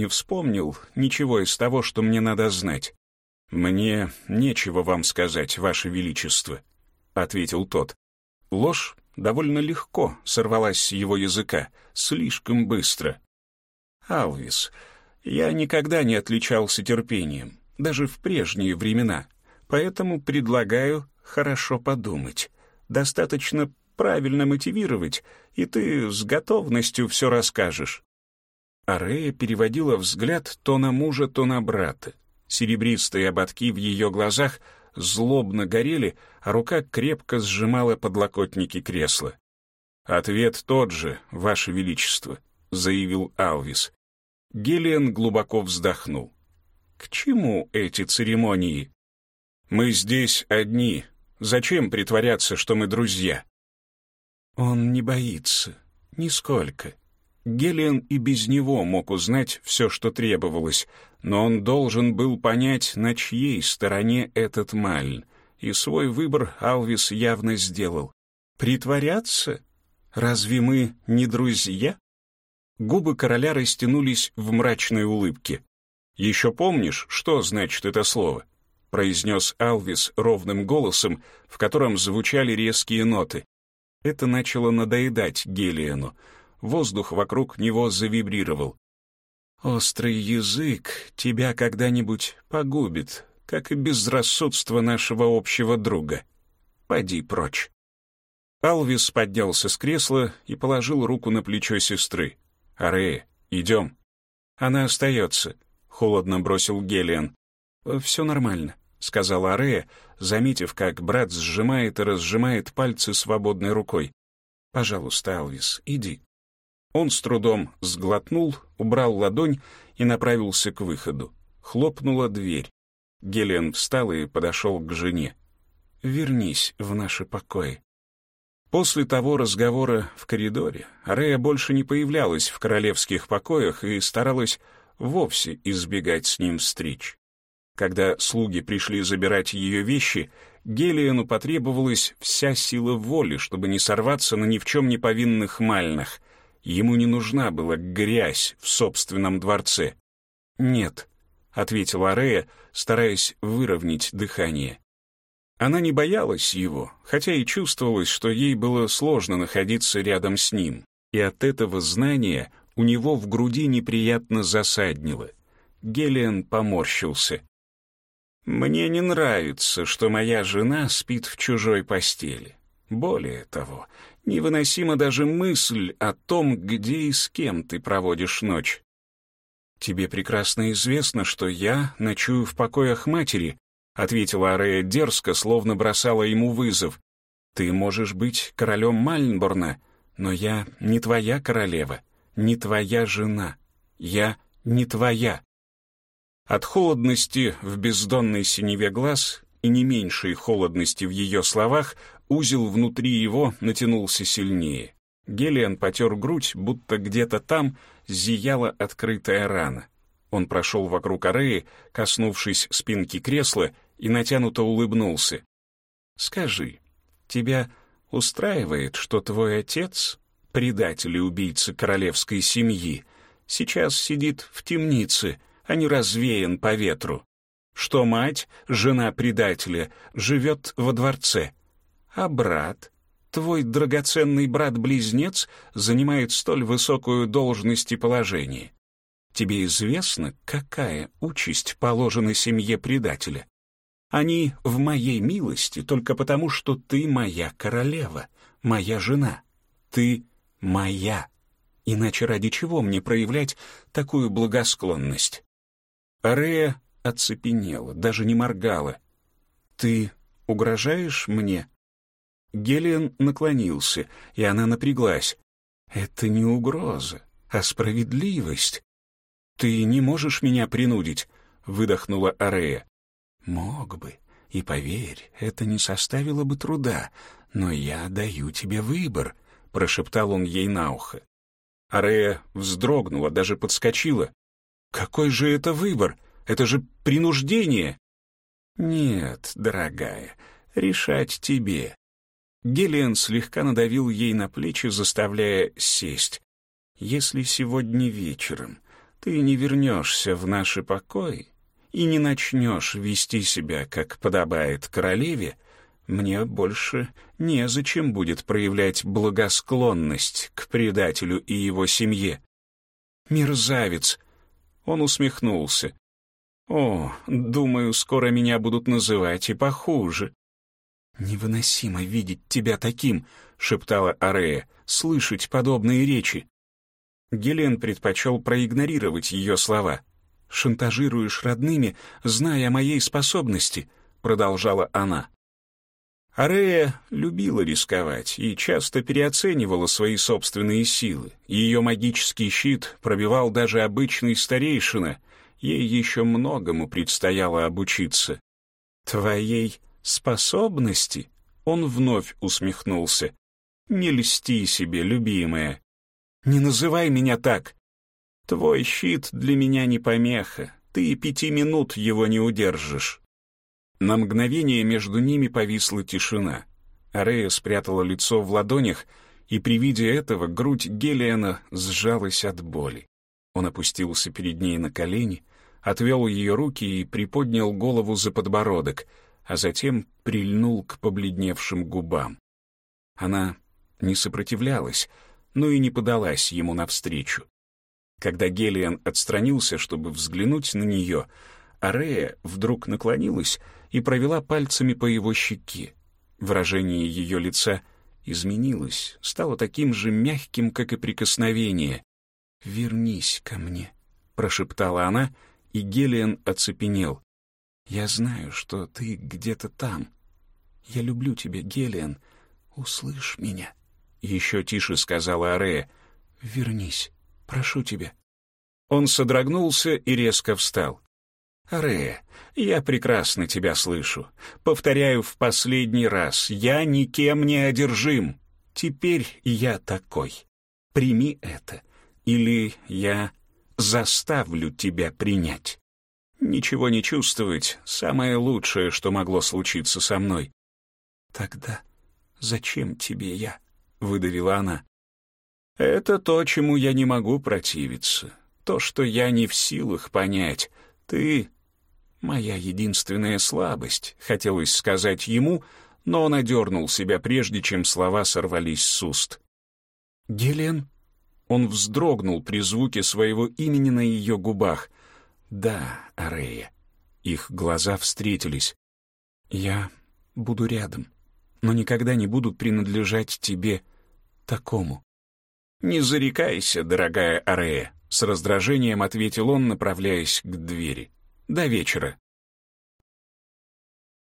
не вспомнил ничего из того, что мне надо знать. «Мне нечего вам сказать, Ваше Величество», — ответил тот. Ложь довольно легко сорвалась с его языка, слишком быстро. «Алвис, я никогда не отличался терпением, даже в прежние времена, поэтому предлагаю хорошо подумать. Достаточно правильно мотивировать, и ты с готовностью все расскажешь». Арея переводила взгляд то на мужа, то на брата. Серебристые ободки в ее глазах злобно горели, а рука крепко сжимала подлокотники кресла. «Ответ тот же, Ваше Величество», — заявил Алвис. Гелиан глубоко вздохнул. «К чему эти церемонии?» «Мы здесь одни. Зачем притворяться, что мы друзья?» Он не боится. Нисколько. Гелиан и без него мог узнать все, что требовалось, но он должен был понять, на чьей стороне этот Мальн, и свой выбор Алвис явно сделал. «Притворяться? Разве мы не друзья?» Губы короля растянулись в мрачной улыбке. «Еще помнишь, что значит это слово?» — произнес Алвис ровным голосом, в котором звучали резкие ноты. Это начало надоедать Гелиану. Воздух вокруг него завибрировал. «Острый язык тебя когда-нибудь погубит, как и безрассудство нашего общего друга. Пойди прочь». Алвис поднялся с кресла и положил руку на плечо сестры. «Арея, идем». «Она остается», — холодно бросил Гелиан. «Все нормально», — сказала Арея, заметив, как брат сжимает и разжимает пальцы свободной рукой. «Пожалуйста, Алвис, иди». Он с трудом сглотнул, убрал ладонь и направился к выходу. Хлопнула дверь. Гелиан встал и подошел к жене. «Вернись в наши покои». После того разговора в коридоре Рея больше не появлялась в королевских покоях и старалась вовсе избегать с ним встреч. Когда слуги пришли забирать ее вещи, Гелиану потребовалась вся сила воли, чтобы не сорваться на ни в чем не повинных мальнах. Ему не нужна была грязь в собственном дворце. «Нет», — ответила Арея, стараясь выровнять дыхание. Она не боялась его, хотя и чувствовалось, что ей было сложно находиться рядом с ним, и от этого знания у него в груди неприятно засаднило. Гелиан поморщился. Мне не нравится, что моя жена спит в чужой постели. Более того, невыносима даже мысль о том, где и с кем ты проводишь ночь. Тебе прекрасно известно, что я ночую в покоях матери, ответила Арея дерзко, словно бросала ему вызов. Ты можешь быть королем Мальнборна, но я не твоя королева, не твоя жена. Я не твоя. От холодности в бездонной синеве глаз и не меньшей холодности в ее словах узел внутри его натянулся сильнее. Гелиан потер грудь, будто где-то там зияла открытая рана. Он прошел вокруг Ареи, коснувшись спинки кресла, и натянуто улыбнулся. «Скажи, тебя устраивает, что твой отец, предатель и убийца королевской семьи, сейчас сидит в темнице, а не развеян по ветру. Что мать, жена предателя, живет во дворце, а брат, твой драгоценный брат-близнец, занимает столь высокую должность и положение. Тебе известно, какая участь положена семье предателя? Они в моей милости только потому, что ты моя королева, моя жена. Ты моя. Иначе ради чего мне проявлять такую благосклонность? Арея оцепенела, даже не моргала. «Ты угрожаешь мне?» Гелиан наклонился, и она напряглась. «Это не угроза, а справедливость. Ты не можешь меня принудить», — выдохнула Арея. «Мог бы, и поверь, это не составило бы труда, но я даю тебе выбор», — прошептал он ей на ухо. Арея вздрогнула, даже подскочила. Какой же это выбор? Это же принуждение. Нет, дорогая, решать тебе. Гелиан слегка надавил ей на плечи, заставляя сесть. Если сегодня вечером ты не вернешься в наши покои и не начнешь вести себя, как подобает королеве, мне больше незачем будет проявлять благосклонность к предателю и его семье. Мерзавец! Он усмехнулся. О, думаю, скоро меня будут называть и похуже. «Невыносимо видеть тебя таким», — шептала Арея, — «слышать подобные речи». Гелен предпочел проигнорировать ее слова. «Шантажируешь родными, зная о моей способности», — продолжала она. Арея любила рисковать и часто переоценивала свои собственные силы. Ее магический щит пробивал даже обычный старейшина. Ей еще многому предстояло обучиться. «Твоей способности?» Он вновь усмехнулся. «Не льсти себе, любимая. Не называй меня так. Твой щит для меня не помеха. Ты и пяти минут его не удержишь». На мгновение между ними повисла тишина. Арея спрятала лицо в ладонях, и при виде этого грудь Гелиана сжалась от боли. Он опустился перед ней на колени, отвел ее руки и приподнял голову за подбородок, а затем прильнул к побледневшим губам. Она не сопротивлялась, но и не подалась ему навстречу. Когда Гелиан отстранился, чтобы взглянуть на нее, Арея вдруг наклонилась и провела пальцами по его щеке. Выражение ее лица изменилось, стало таким же мягким, как и прикосновение. «Вернись ко мне», — прошептала она, и Гелиан оцепенел. «Я знаю, что ты где-то там. Я люблю тебя, Гелиан. Услышь меня». Еще тише сказала Арея. «Вернись, прошу тебя». Он содрогнулся и резко встал. «Арея, я прекрасно тебя слышу. Повторяю в последний раз, я никем не одержим. Теперь я такой. Прими это, или я заставлю тебя принять. Ничего не чувствовать — самое лучшее, что могло случиться со мной. Тогда зачем тебе я? — выдавила она. Это то, чему я не могу противиться. То, что я не в силах понять. Ты Моя единственная слабость, хотелось сказать ему, но он одернул себя, прежде чем слова сорвались с уст. «Гелен?» Он вздрогнул при звуке своего имени на ее губах. «Да, Арея». Их глаза встретились. «Я буду рядом, но никогда не буду принадлежать тебе такому». «Не зарекайся, дорогая Арея», — с раздражением ответил он, направляясь к двери до вечера.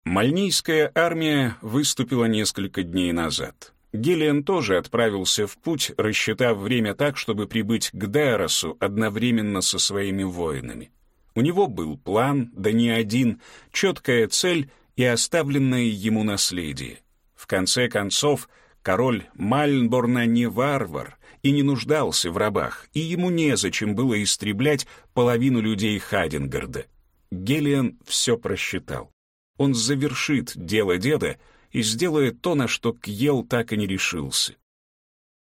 Мальнийская армия выступила несколько дней назад. Гелиан тоже отправился в путь, рассчитав время так, чтобы прибыть к Дейросу одновременно со своими воинами. У него был план, да не один, четкая цель и оставленное ему наследие. В конце концов, король Мальнборна не варвар и не нуждался в рабах, и ему незачем было истреблять половину людей Хадингарда. Гелиан все просчитал. Он завершит дело деда и сделает то, на что Кьел так и не решился.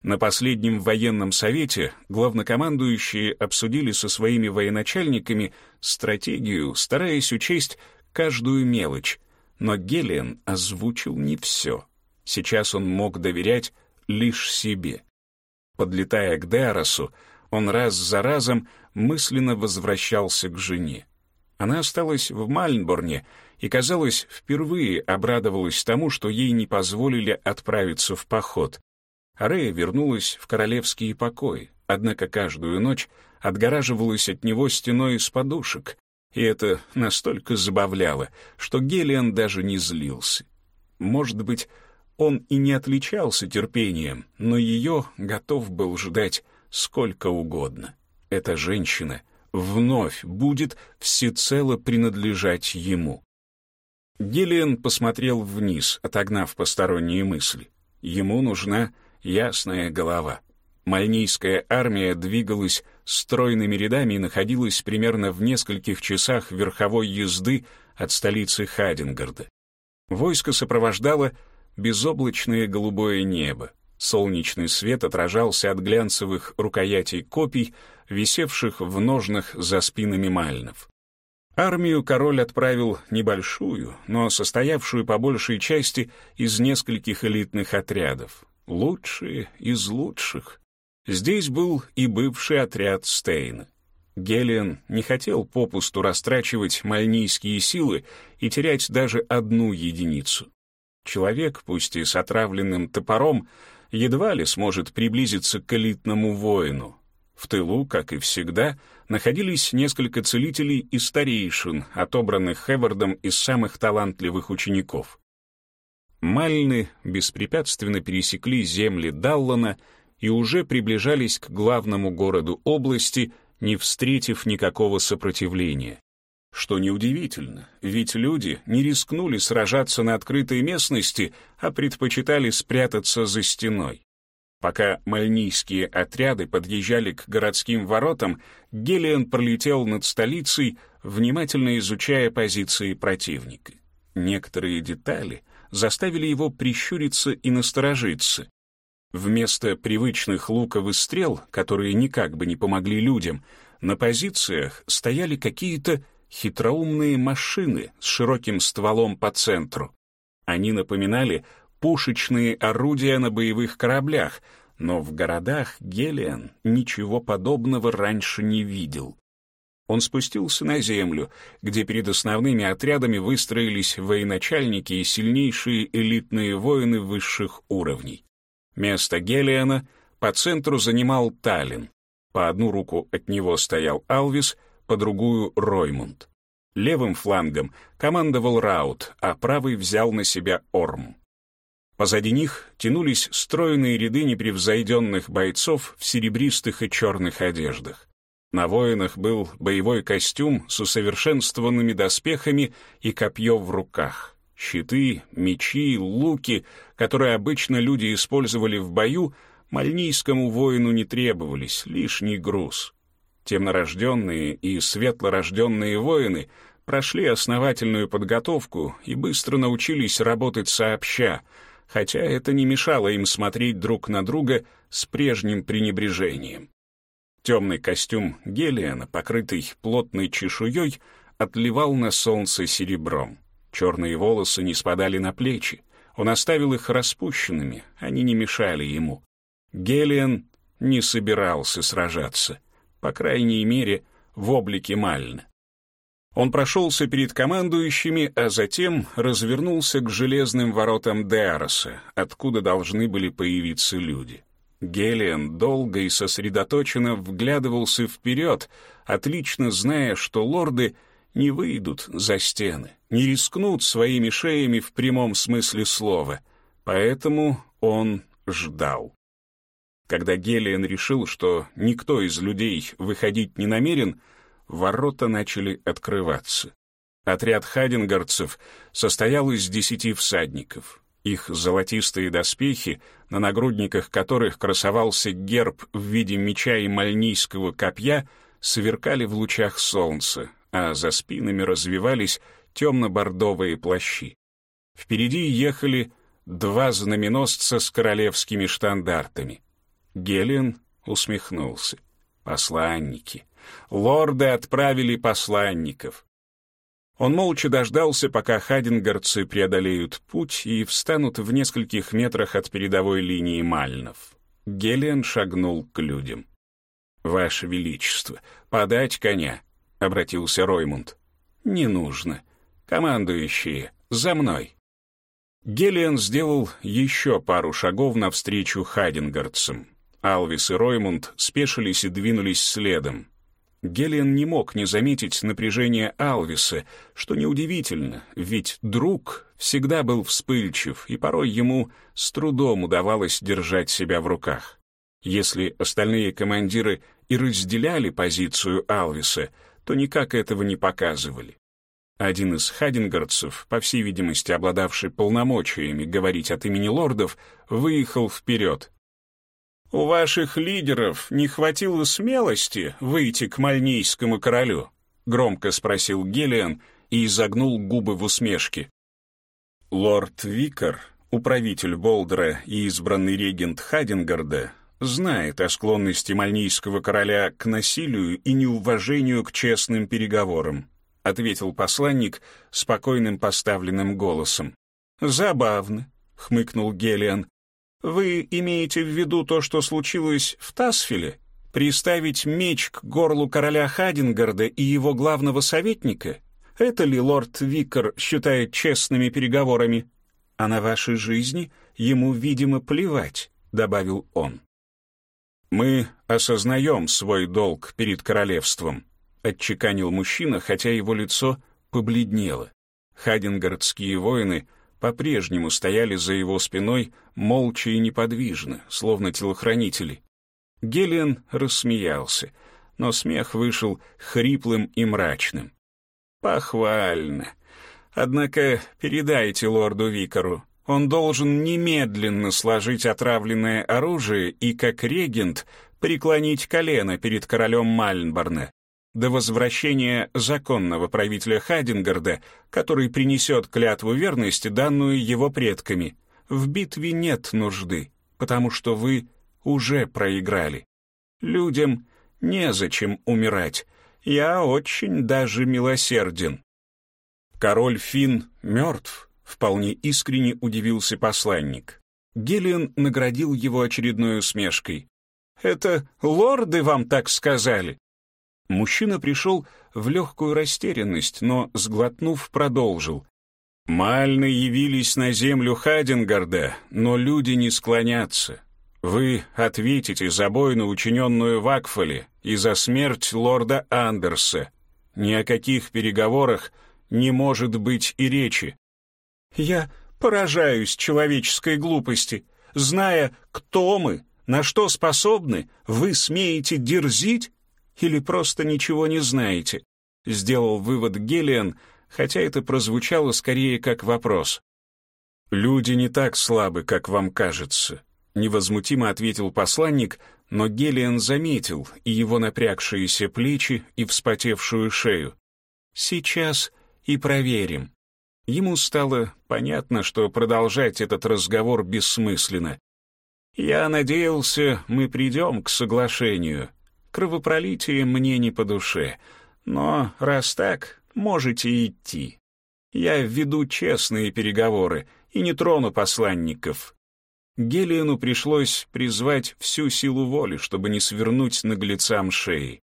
На последнем военном совете главнокомандующие обсудили со своими военачальниками стратегию, стараясь учесть каждую мелочь, но Гелиан озвучил не все. Сейчас он мог доверять лишь себе. Подлетая к Деаросу, он раз за разом мысленно возвращался к жене. Она осталась в Мальнборне и, казалось, впервые обрадовалась тому, что ей не позволили отправиться в поход. Арея вернулась в королевские покои, однако каждую ночь отгораживалась от него стеной из подушек, и это настолько забавляло, что Гелиан даже не злился. Может быть, он и не отличался терпением, но ее готов был ждать сколько угодно. Эта женщина вновь будет всецело принадлежать ему. Гиллиан посмотрел вниз, отогнав посторонние мысли. Ему нужна ясная голова. Мальнийская армия двигалась стройными рядами и находилась примерно в нескольких часах верховой езды от столицы Хадингарда. Войско сопровождало безоблачное голубое небо. Солнечный свет отражался от глянцевых рукоятей копий, висевших в ножнах за спинами мальнов. Армию король отправил небольшую, но состоявшую по большей части из нескольких элитных отрядов. Лучшие из лучших. Здесь был и бывший отряд Стейна. Гелиан не хотел попусту растрачивать мальнийские силы и терять даже одну единицу. Человек, пусть и с отравленным топором, едва ли сможет приблизиться к элитному воину. В тылу, как и всегда, находились несколько целителей и старейшин, отобранных Хевардом из самых талантливых учеников. Мальны беспрепятственно пересекли земли Даллана и уже приближались к главному городу области, не встретив никакого сопротивления. Что неудивительно, ведь люди не рискнули сражаться на открытой местности, а предпочитали спрятаться за стеной. Пока мальнийские отряды подъезжали к городским воротам, Гелиан пролетел над столицей, внимательно изучая позиции противника. Некоторые детали заставили его прищуриться и насторожиться. Вместо привычных луков и стрел, которые никак бы не помогли людям, на позициях стояли какие-то хитроумные машины с широким стволом по центру. Они напоминали пушечные орудия на боевых кораблях, но в городах Гелиан ничего подобного раньше не видел. Он спустился на землю, где перед основными отрядами выстроились военачальники и сильнейшие элитные воины высших уровней. Место Гелиана по центру занимал Таллин. По одну руку от него стоял Алвис — по другую — Роймунд. Левым флангом командовал Раут, а правый взял на себя Орм. Позади них тянулись стройные ряды непревзойденных бойцов в серебристых и черных одеждах. На воинах был боевой костюм с усовершенствованными доспехами и копье в руках. Щиты, мечи, луки, которые обычно люди использовали в бою, мальнийскому воину не требовались, лишний груз. Темнорожденные и светлорожденные воины прошли основательную подготовку и быстро научились работать сообща, хотя это не мешало им смотреть друг на друга с прежним пренебрежением. Темный костюм Гелиана, покрытый плотной чешуей, отливал на солнце серебром. Черные волосы не спадали на плечи. Он оставил их распущенными, они не мешали ему. Гелиан не собирался сражаться — по крайней мере, в облике Мальна. Он прошелся перед командующими, а затем развернулся к железным воротам Деароса, откуда должны были появиться люди. Гелиан долго и сосредоточенно вглядывался вперед, отлично зная, что лорды не выйдут за стены, не рискнут своими шеями в прямом смысле слова, поэтому он ждал. Когда Гелиан решил, что никто из людей выходить не намерен, ворота начали открываться. Отряд хадингарцев состоял из десяти всадников. Их золотистые доспехи, на нагрудниках которых красовался герб в виде меча и мальнийского копья, сверкали в лучах солнца, а за спинами развивались темно-бордовые плащи. Впереди ехали два знаменосца с королевскими штандартами. Гелен усмехнулся. Посланники. Лорды отправили посланников. Он молча дождался, пока хадингарцы преодолеют путь и встанут в нескольких метрах от передовой линии Мальнов. Гелен шагнул к людям. «Ваше Величество, подать коня», — обратился Роймунд. «Не нужно. Командующие, за мной». Гелиан сделал еще пару шагов навстречу хадингардцам. Алвис и Роймунд спешились и двинулись следом. Гелиан не мог не заметить напряжение Алвиса, что неудивительно, ведь друг всегда был вспыльчив, и порой ему с трудом удавалось держать себя в руках. Если остальные командиры и разделяли позицию Алвиса, то никак этого не показывали. Один из хадингардцев, по всей видимости обладавший полномочиями говорить от имени лордов, выехал вперед. «У ваших лидеров не хватило смелости выйти к мальнийскому королю?» — громко спросил Гелиан и изогнул губы в усмешке. Лорд Викар, управитель Болдера и избранный регент Хадингарда, знает о склонности мальнийского короля к насилию и неуважению к честным переговорам», — ответил посланник спокойным поставленным голосом. «Забавно», — хмыкнул Гелиан. «Вы имеете в виду то, что случилось в Тасфиле? Приставить меч к горлу короля Хадингарда и его главного советника? Это ли лорд Викар считает честными переговорами? А на вашей жизни ему, видимо, плевать», — добавил он. «Мы осознаем свой долг перед королевством», — отчеканил мужчина, хотя его лицо побледнело. Хадингардские воины — по-прежнему стояли за его спиной молча и неподвижно, словно телохранители. Гелиан рассмеялся, но смех вышел хриплым и мрачным. «Похвально. Однако передайте лорду Викару, он должен немедленно сложить отравленное оружие и, как регент, преклонить колено перед королем Мальнборна до возвращения законного правителя Хадингарда, который принесет клятву верности, данную его предками. В битве нет нужды, потому что вы уже проиграли. Людям незачем умирать. Я очень даже милосерден. Король Фин мертв, вполне искренне удивился посланник. Гелиан наградил его очередной усмешкой. «Это лорды вам так сказали?» Мужчина пришел в легкую растерянность, но, сглотнув, продолжил. «Мальны явились на землю Хадингарда, но люди не склонятся. Вы ответите за бойну, учиненную в Акфоле, и за смерть лорда Андерса. Ни о каких переговорах не может быть и речи». «Я поражаюсь человеческой глупости. Зная, кто мы, на что способны, вы смеете дерзить?» Или просто ничего не знаете?» — сделал вывод Гелиан, хотя это прозвучало скорее как вопрос. «Люди не так слабы, как вам кажется», — невозмутимо ответил посланник, но Гелиан заметил и его напрягшиеся плечи, и вспотевшую шею. «Сейчас и проверим». Ему стало понятно, что продолжать этот разговор бессмысленно. «Я надеялся, мы придем к соглашению», Кровопролитие мне не по душе. Но раз так, можете идти. Я веду честные переговоры и не трону посланников». Гелиану пришлось призвать всю силу воли, чтобы не свернуть наглецам шеи.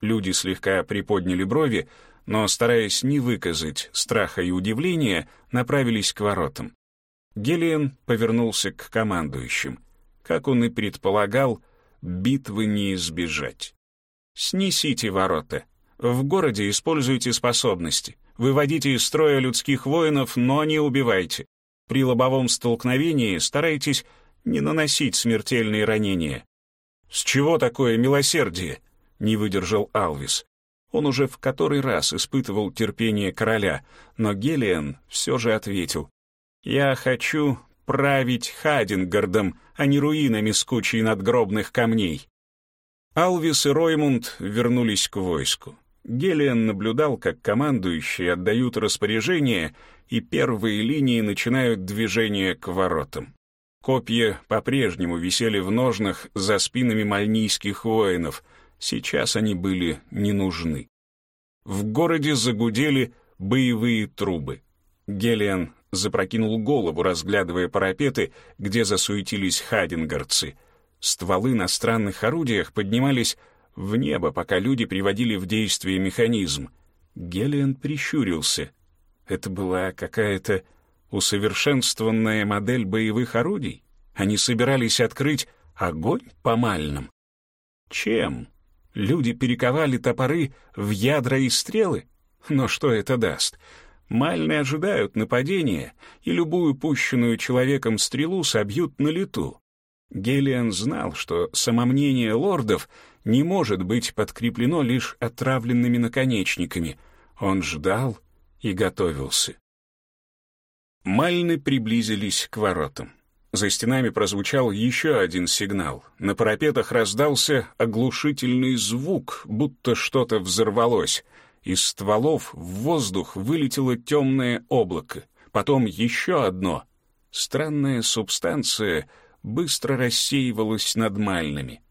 Люди слегка приподняли брови, но, стараясь не выказать страха и удивления, направились к воротам. Гелиан повернулся к командующим. Как он и предполагал, битвы не избежать. Снесите ворота. В городе используйте способности. Выводите из строя людских воинов, но не убивайте. При лобовом столкновении старайтесь не наносить смертельные ранения. «С чего такое милосердие?» — не выдержал Алвис. Он уже в который раз испытывал терпение короля, но Гелиан все же ответил. «Я хочу править Хадингардом, а не руинами с кучей надгробных камней. Алвис и Роймунд вернулись к войску. Гелиан наблюдал, как командующие отдают распоряжения, и первые линии начинают движение к воротам. Копья по-прежнему висели в ножнах за спинами мальнийских воинов. Сейчас они были не нужны. В городе загудели боевые трубы. Гелиан запрокинул голову, разглядывая парапеты, где засуетились хадингардцы. Стволы на странных орудиях поднимались в небо, пока люди приводили в действие механизм. Гелиан прищурился. Это была какая-то усовершенствованная модель боевых орудий? Они собирались открыть огонь по мальным? Чем? Люди перековали топоры в ядра и стрелы? Но что это даст? — Мальны ожидают нападения, и любую пущенную человеком стрелу собьют на лету. Гелиан знал, что самомнение лордов не может быть подкреплено лишь отравленными наконечниками. Он ждал и готовился. Мальны приблизились к воротам. За стенами прозвучал еще один сигнал. На парапетах раздался оглушительный звук, будто что-то взорвалось — из стволов в воздух вылетело темное облако, потом еще одно. Странная субстанция, быстро рассеивалось над мальными.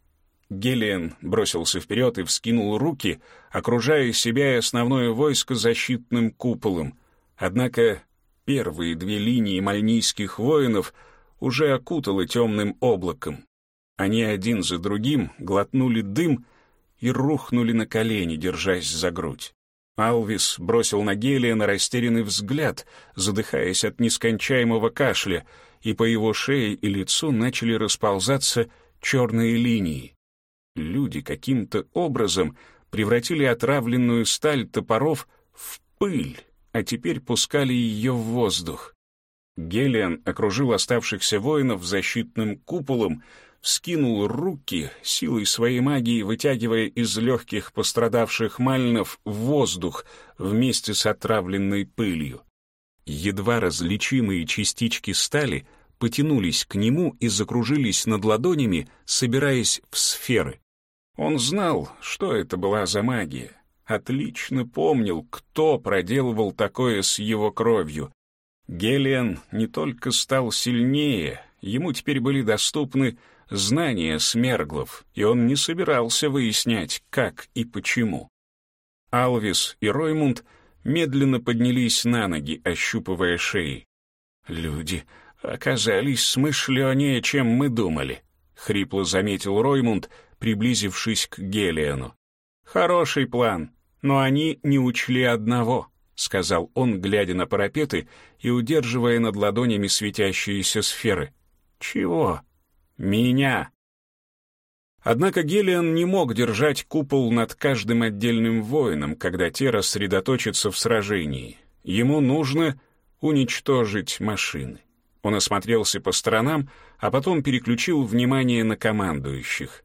Гелиан бросился вперед и вскинул руки, окружая себя и основное войско защитным куполом. Однако первые две линии мальнийских воинов уже окутало темным облаком. Они один за другим глотнули дым и рухнули на колени, держась за грудь. Алвис бросил на Гелиана растерянный взгляд, задыхаясь от нескончаемого кашля, и по его шее и лицу начали расползаться черные линии. Люди каким-то образом превратили отравленную сталь топоров в пыль, а теперь пускали ее в воздух. Гелиан окружил оставшихся воинов защитным куполом, вскинул руки, силой своей магии вытягивая из легких пострадавших мальнов воздух вместе с отравленной пылью. Едва различимые частички стали потянулись к нему и закружились над ладонями, собираясь в сферы. Он знал, что это была за магия, отлично помнил, кто проделывал такое с его кровью. Гелиан не только стал сильнее, ему теперь были доступны знания смерглов, и он не собирался выяснять, как и почему. Алвис и Роймунд медленно поднялись на ноги, ощупывая шеи. «Люди оказались смышленнее, чем мы думали», — хрипло заметил Роймунд, приблизившись к Гелиану. «Хороший план, но они не учли одного», — сказал он, глядя на парапеты и удерживая над ладонями светящиеся сферы. «Чего?» Меня!» Однако Гелиан не мог держать купол над каждым отдельным воином, когда те рассредоточатся в сражении. Ему нужно уничтожить машины. Он осмотрелся по сторонам, а потом переключил внимание на командующих.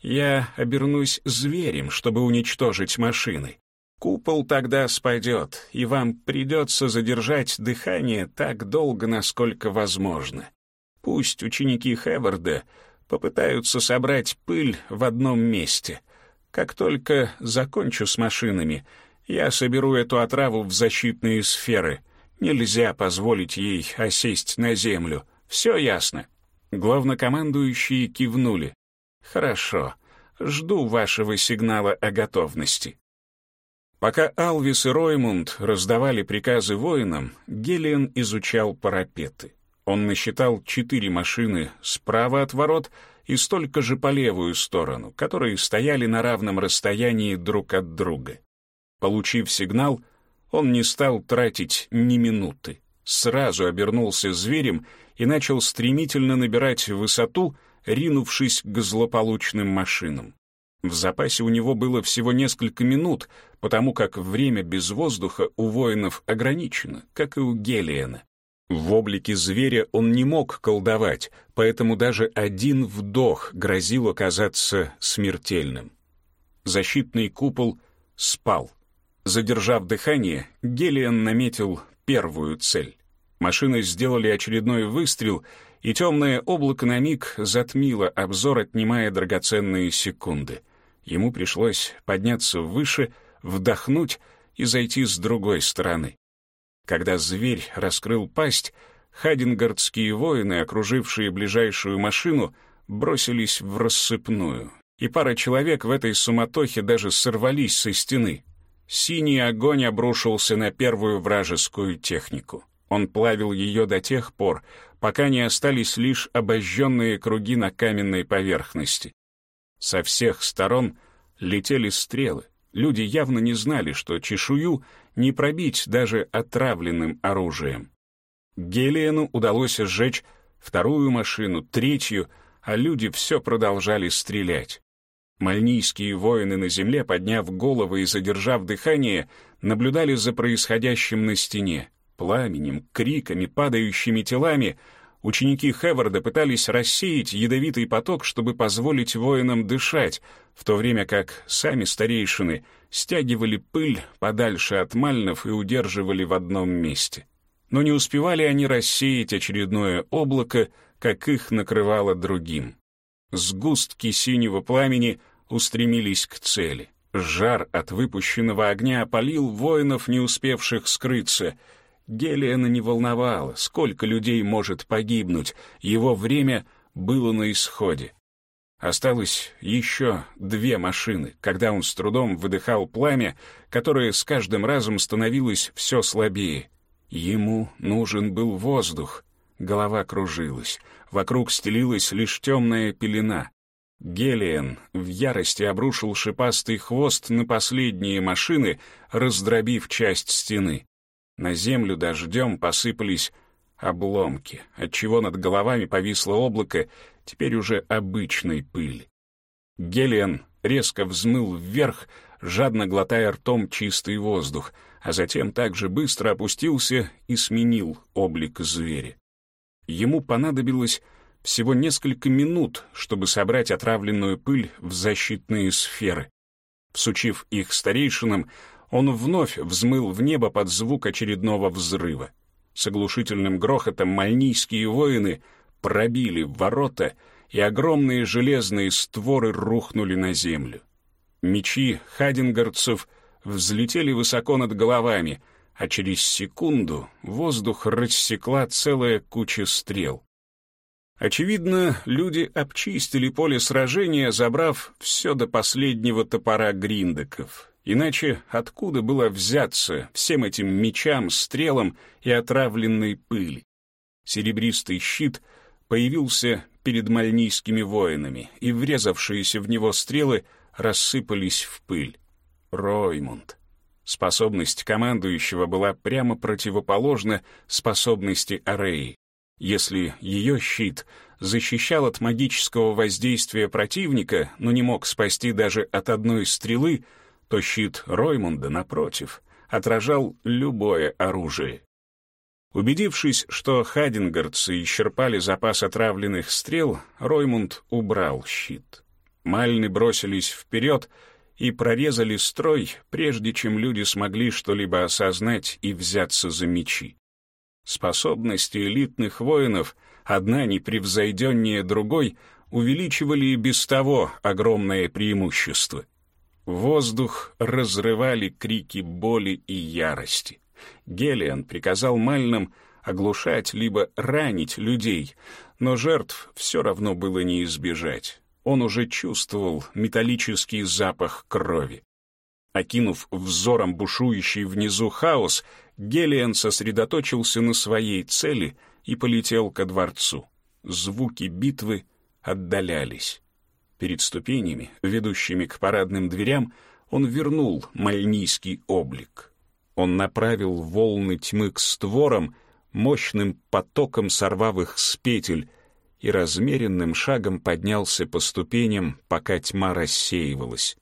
«Я обернусь зверем, чтобы уничтожить машины. Купол тогда спадет, и вам придется задержать дыхание так долго, насколько возможно. Пусть ученики Хеварда попытаются собрать пыль в одном месте. Как только закончу с машинами, я соберу эту отраву в защитные сферы. Нельзя позволить ей осесть на землю. Все ясно?» Главнокомандующие кивнули. «Хорошо. Жду вашего сигнала о готовности». Пока Алвис и Роймунд раздавали приказы воинам, Гелиан изучал парапеты. Он насчитал четыре машины справа от ворот и столько же по левую сторону, которые стояли на равном расстоянии друг от друга. Получив сигнал, он не стал тратить ни минуты. Сразу обернулся зверем и начал стремительно набирать высоту, ринувшись к злополучным машинам. В запасе у него было всего несколько минут, потому как время без воздуха у воинов ограничено, как и у Гелиена. В облике зверя он не мог колдовать, поэтому даже один вдох грозил оказаться смертельным. Защитный купол спал. Задержав дыхание, Гелиан наметил первую цель. Машины сделали очередной выстрел, и темное облако на миг затмило обзор, отнимая драгоценные секунды. Ему пришлось подняться выше, вдохнуть и зайти с другой стороны. Когда зверь раскрыл пасть, хадингардские воины, окружившие ближайшую машину, бросились в рассыпную, и пара человек в этой суматохе даже сорвались со стены. Синий огонь обрушился на первую вражескую технику. Он плавил ее до тех пор, пока не остались лишь обожженные круги на каменной поверхности. Со всех сторон летели стрелы. Люди явно не знали, что чешую не пробить даже отравленным оружием. Гелиену удалось сжечь вторую машину, третью, а люди все продолжали стрелять. Мальнийские воины на земле, подняв головы и задержав дыхание, наблюдали за происходящим на стене. Пламенем, криками, падающими телами ученики Хеварда пытались рассеять ядовитый поток, чтобы позволить воинам дышать, в то время как сами старейшины стягивали пыль подальше от мальнов и удерживали в одном месте. Но не успевали они рассеять очередное облако, как их накрывало другим. Сгустки синего пламени устремились к цели. Жар от выпущенного огня опалил воинов, не успевших скрыться. Гелиана не волновало, сколько людей может погибнуть, его время было на исходе. Осталось еще две машины, когда он с трудом выдыхал пламя, которое с каждым разом становилось все слабее. Ему нужен был воздух. Голова кружилась, вокруг стелилась лишь темная пелена. Гелиен в ярости обрушил шипастый хвост на последние машины, раздробив часть стены. На землю дождем посыпались обломки, отчего над головами повисло облако теперь уже обычной пыли. Гелиан резко взмыл вверх, жадно глотая ртом чистый воздух, а затем также быстро опустился и сменил облик зверя. Ему понадобилось всего несколько минут, чтобы собрать отравленную пыль в защитные сферы. Всучив их старейшинам, он вновь взмыл в небо под звук очередного взрыва. С оглушительным грохотом мальнийские воины пробили ворота, и огромные железные створы рухнули на землю. Мечи хадингардцев взлетели высоко над головами, а через секунду воздух рассекла целая куча стрел. Очевидно, люди обчистили поле сражения, забрав все до последнего топора гриндеков. Иначе откуда было взяться всем этим мечам, стрелам и отравленной пыли? Серебристый щит появился перед мальнийскими воинами, и врезавшиеся в него стрелы рассыпались в пыль. Роймунд. Способность командующего была прямо противоположна способности Ареи. Если ее щит защищал от магического воздействия противника, но не мог спасти даже от одной стрелы, то щит Роймунда, напротив, отражал любое оружие. Убедившись, что хадингардцы исчерпали запас отравленных стрел, Роймунд убрал щит. Мальны бросились вперед и прорезали строй, прежде чем люди смогли что-либо осознать и взяться за мечи. Способности элитных воинов, одна непревзойденнее другой, увеличивали и без того огромное преимущество. Воздух разрывали крики боли и ярости. Гелиан приказал Мальнам оглушать либо ранить людей, но жертв все равно было не избежать. Он уже чувствовал металлический запах крови. Окинув взором бушующий внизу хаос, Гелиан сосредоточился на своей цели и полетел ко дворцу. Звуки битвы отдалялись. Перед ступенями, ведущими к парадным дверям, он вернул мальнийский облик. Он направил волны тьмы к створам, мощным потоком сорвав их с петель, и размеренным шагом поднялся по ступеням, пока тьма рассеивалась.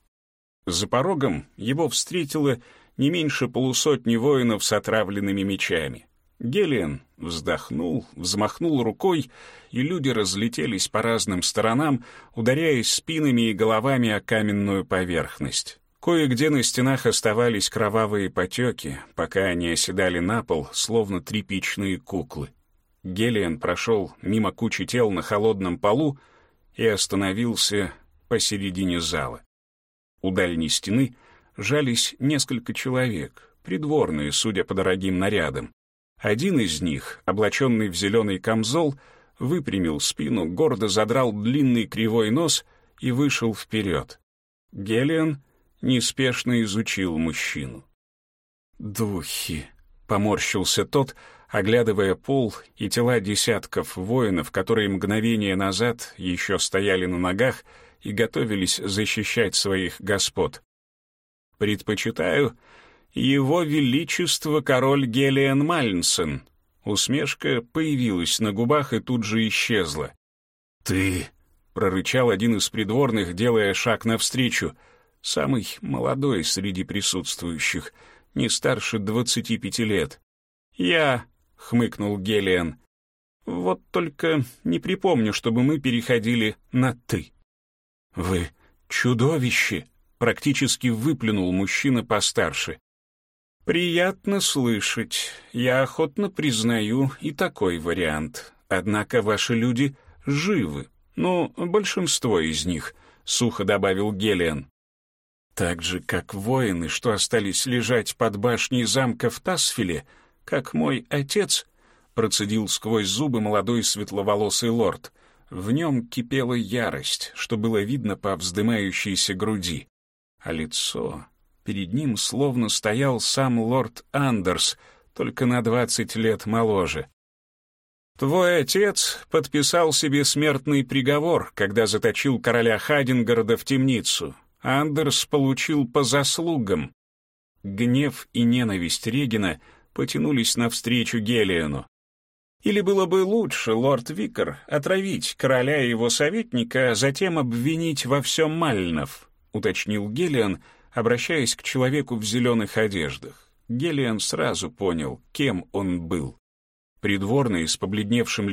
За порогом его встретила не меньше полусотни воинов с отравленными мечами. Гелиан вздохнул, взмахнул рукой, и люди разлетелись по разным сторонам, ударяясь спинами и головами о каменную поверхность. Кое-где на стенах оставались кровавые потеки, пока они оседали на пол, словно тряпичные куклы. Гелиан прошел мимо кучи тел на холодном полу и остановился посередине зала. У дальней стены жались несколько человек, придворные, судя по дорогим нарядам. Один из них, облаченный в зеленый камзол, выпрямил спину, гордо задрал длинный кривой нос и вышел вперед. Гелиан неспешно изучил мужчину. «Духи!» — поморщился тот, оглядывая пол и тела десятков воинов, которые мгновение назад еще стояли на ногах и готовились защищать своих господ. Предпочитаю его величество король Гелиан Мальнсен. Усмешка появилась на губах и тут же исчезла. «Ты...» — прорычал один из придворных, делая шаг навстречу, самый молодой среди присутствующих, не старше двадцати пяти лет. «Я...» — хмыкнул Гелиан. «Вот только не припомню, чтобы мы переходили на «ты». «Вы чудовище!» практически выплюнул мужчина постарше. «Приятно слышать. Я охотно признаю и такой вариант. Однако ваши люди живы. Ну, большинство из них», — сухо добавил Гелиан. «Так же, как воины, что остались лежать под башней замка в Тасфиле, как мой отец», — процедил сквозь зубы молодой светловолосый лорд. В нем кипела ярость, что было видно по вздымающейся груди. А лицо... Перед ним словно стоял сам лорд Андерс, только на двадцать лет моложе. Твой отец подписал себе смертный приговор, когда заточил короля Хадингорода в темницу. Андерс получил по заслугам. Гнев и ненависть Регина потянулись навстречу Гелиану. Или было бы лучше, лорд Викар, отравить короля и его советника, а затем обвинить во всем Мальнов, уточнил Гелиан, обращаясь к человеку в зеленых одеждах. Гелиан сразу понял, кем он был. Придворный с побледневшим